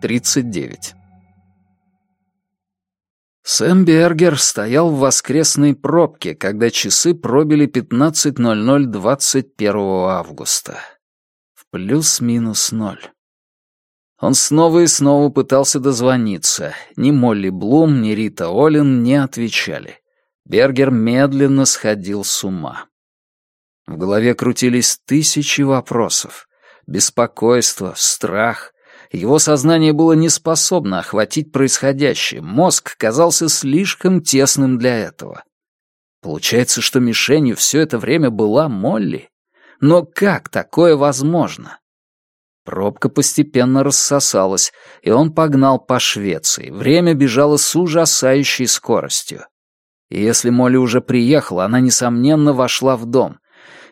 39. Сэм Бергер стоял в воскресной пробке, когда часы пробили 15.00 21 августа. В плюс-минус ноль. Он снова и снова пытался дозвониться. Ни Молли Блум, ни Рита Олин не отвечали. Бергер медленно сходил с ума. В голове крутились тысячи вопросов. Беспокойство, страх. Его сознание было не способно охватить происходящее. Мозг казался слишком тесным для этого. Получается, что мишенью все это время была Молли? Но как такое возможно? Пробка постепенно рассосалась, и он погнал по Швеции. Время бежало с ужасающей скоростью. И если Молли уже приехала, она, несомненно, вошла в дом.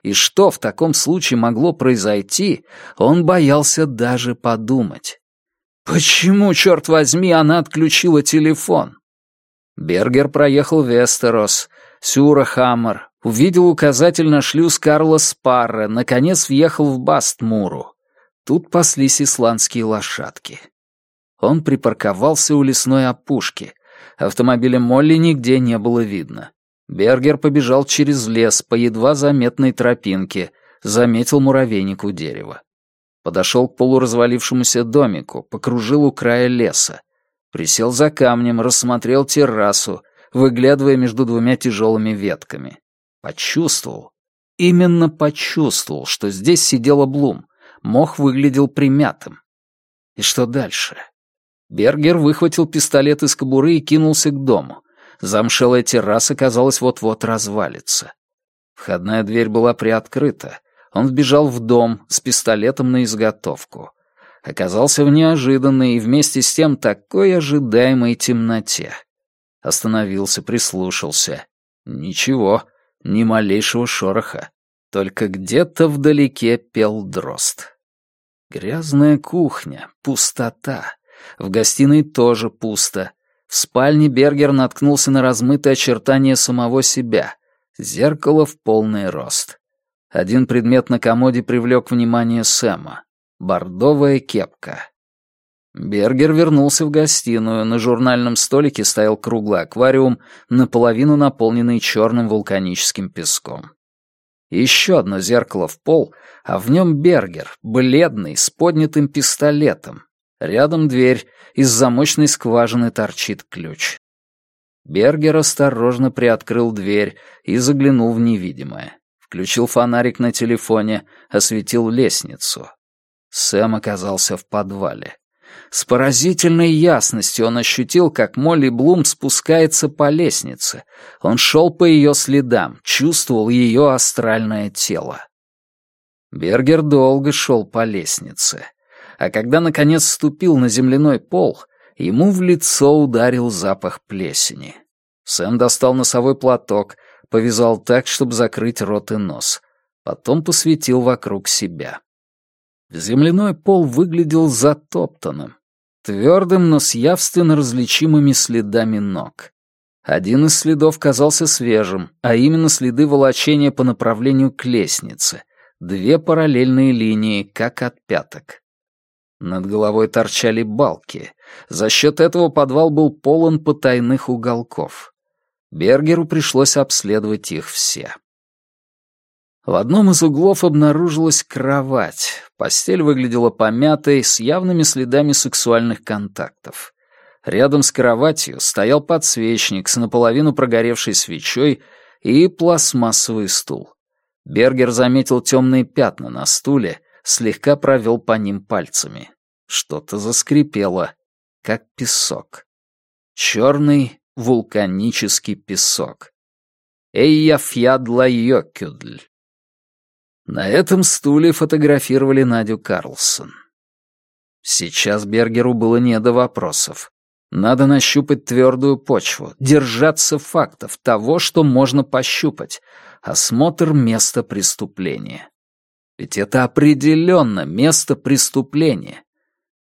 И что в таком случае могло произойти, он боялся даже подумать. Почему, черт возьми, она отключила телефон? Бергер проехал Вестерос, Сюрахаммер, увидел указатель на шлюз Карла Спарре, наконец въехал в Бастмуру. Тут паслись исландские лошадки. Он припарковался у лесной опушки. Автомобиля Молли нигде не было видно. Бергер побежал через лес по едва заметной тропинке, заметил муравейник у дерева. Подошел к полуразвалившемуся домику, покружил у края леса. Присел за камнем, рассмотрел террасу, выглядывая между двумя тяжелыми ветками. Почувствовал, именно почувствовал, что здесь сидела Блум, Мох выглядел примятым. И что дальше? Бергер выхватил пистолет из кобуры и кинулся к дому. Замшелая терраса, казалось, вот-вот развалится. Входная дверь была приоткрыта. Он вбежал в дом с пистолетом на изготовку. Оказался в неожиданной и вместе с тем такой ожидаемой темноте. Остановился, прислушался. Ничего, ни малейшего шороха. Только где-то вдалеке пел дрозд. Грязная кухня, пустота. В гостиной тоже пусто. В спальне Бергер наткнулся на размытые очертания самого себя. Зеркало в полный рост. Один предмет на комоде привлек внимание Сэма. Бордовая кепка. Бергер вернулся в гостиную. На журнальном столике стоял круглый аквариум, наполовину наполненный черным вулканическим песком. Еще одно зеркало в пол, а в нем Бергер, бледный, с поднятым пистолетом. Рядом дверь, из замочной скважины торчит ключ. Бергер осторожно приоткрыл дверь и заглянул в невидимое. Включил фонарик на телефоне, осветил лестницу. Сэм оказался в подвале. С поразительной ясностью он ощутил, как Молли Блум спускается по лестнице. Он шел по ее следам, чувствовал ее астральное тело. Бергер долго шел по лестнице. А когда, наконец, ступил на земляной пол, ему в лицо ударил запах плесени. Сэм достал носовой платок, повязал так, чтобы закрыть рот и нос. Потом посветил вокруг себя. Земляной пол выглядел затоптанным, твердым, но с явственно различимыми следами ног. Один из следов казался свежим, а именно следы волочения по направлению к лестнице, две параллельные линии, как от пяток. Над головой торчали балки. За счет этого подвал был полон потайных уголков. Бергеру пришлось обследовать их все. В одном из углов обнаружилась кровать. Постель выглядела помятой, с явными следами сексуальных контактов. Рядом с кроватью стоял подсвечник с наполовину прогоревшей свечой и пластмассовый стул. Бергер заметил темные пятна на стуле, слегка провел по ним пальцами. Что-то заскрипело, как песок. Черный вулканический песок. Эйя фьядла йокюдль. На этом стуле фотографировали Надю Карлсон. Сейчас Бергеру было не до вопросов. Надо нащупать твердую почву, держаться фактов, того, что можно пощупать. Осмотр места преступления. Ведь это определенно место преступления.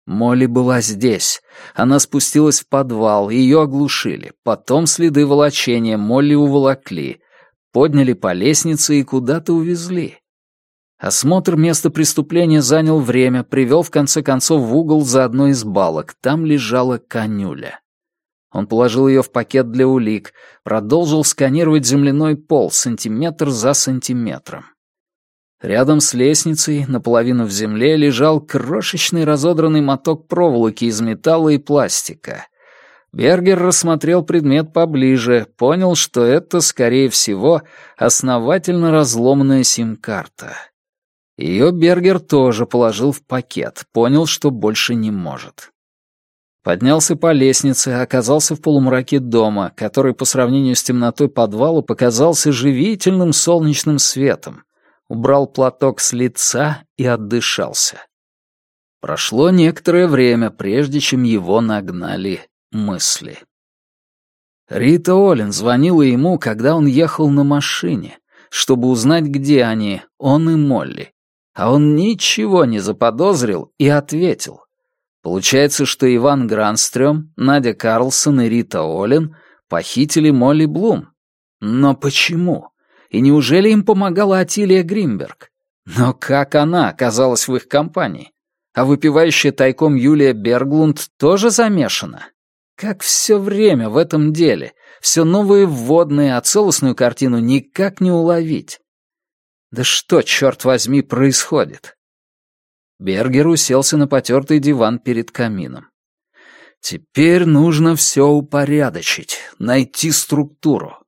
Молли была здесь. Она спустилась в подвал, ее оглушили. Потом следы волочения Молли уволокли. Подняли по лестнице и куда-то увезли. Осмотр места преступления занял время, привел в конце концов в угол за одной из балок. Там лежала конюля. Он положил ее в пакет для улик, продолжил сканировать земляной пол сантиметр за сантиметром. Рядом с лестницей, наполовину в земле, лежал крошечный разодранный моток проволоки из металла и пластика. Бергер рассмотрел предмет поближе, понял, что это, скорее всего, основательно разломанная сим-карта. Ее Бергер тоже положил в пакет, понял, что больше не может. Поднялся по лестнице, оказался в полумраке дома, который по сравнению с темнотой подвала показался живительным солнечным светом. Убрал платок с лица и отдышался. Прошло некоторое время, прежде чем его нагнали мысли. Рита Олин звонила ему, когда он ехал на машине, чтобы узнать, где они, он и Молли. А он ничего не заподозрил и ответил. Получается, что Иван Гранстрём, Надя Карлсон и Рита Олин похитили Молли Блум. Но почему? И неужели им помогала Атилия Гримберг? Но как она оказалась в их компании? А выпивающая тайком Юлия Берглунд тоже замешана? Как все время в этом деле. Все новые вводные, а целостную картину никак не уловить. Да что, черт возьми, происходит? Бергер уселся на потертый диван перед камином. Теперь нужно все упорядочить, найти структуру.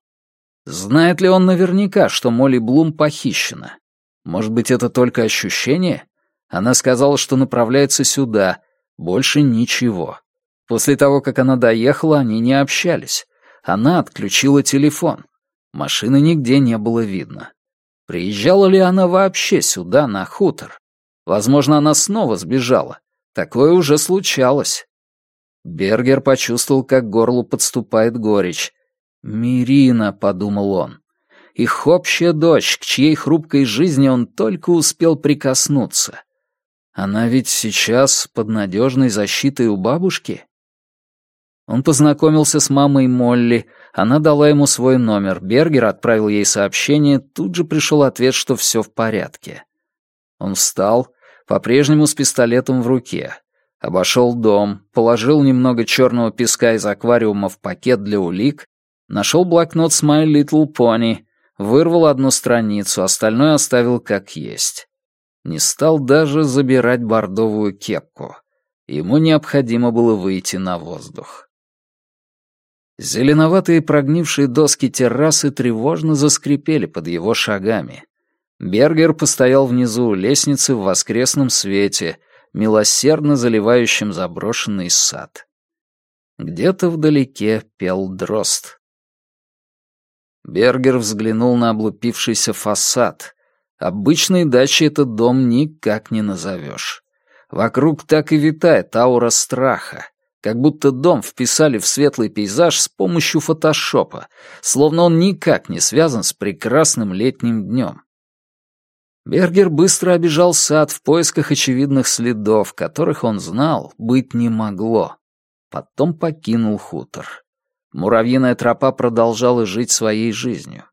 Знает ли он наверняка, что Молли Блум похищена? Может быть, это только ощущение? Она сказала, что направляется сюда. Больше ничего. После того, как она доехала, они не общались. Она отключила телефон. Машины нигде не было видно. Приезжала ли она вообще сюда, на хутор? Возможно, она снова сбежала. Такое уже случалось. Бергер почувствовал, как горлу подступает горечь. «Мирина», — подумал он. Их общая дочь, к чьей хрупкой жизни он только успел прикоснуться. Она ведь сейчас под надежной защитой у бабушки? Он познакомился с мамой Молли, она дала ему свой номер, Бергер отправил ей сообщение, тут же пришел ответ, что все в порядке. Он встал, по-прежнему с пистолетом в руке. Обошел дом, положил немного черного песка из аквариума в пакет для улик, нашел блокнот с My Little Pony, вырвал одну страницу, остальное оставил как есть. Не стал даже забирать бордовую кепку. Ему необходимо было выйти на воздух. Зеленоватые прогнившие доски террасы тревожно заскрипели под его шагами. Бергер постоял внизу у лестницы в воскресном свете, милосердно заливающем заброшенный сад. Где-то вдалеке пел дрозд. Бергер взглянул на облупившийся фасад. Обычной дачей этот дом никак не назовешь. Вокруг так и витает аура страха, как будто дом вписали в светлый пейзаж с помощью фотошопа, словно он никак не связан с прекрасным летним днем. Бергер быстро обежал сад в поисках очевидных следов, которых он знал быть не могло. Потом покинул хутор. Муравьиная тропа продолжала жить своей жизнью.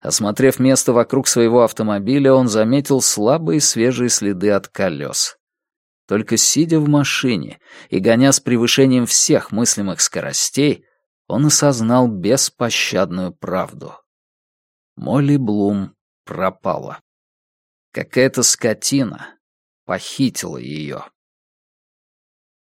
Осмотрев место вокруг своего автомобиля, он заметил слабые свежие следы от колес. Только сидя в машине и гоня с превышением всех мыслимых скоростей, он осознал беспощадную правду. Молли Блум пропала. Какая-то скотина похитила ее.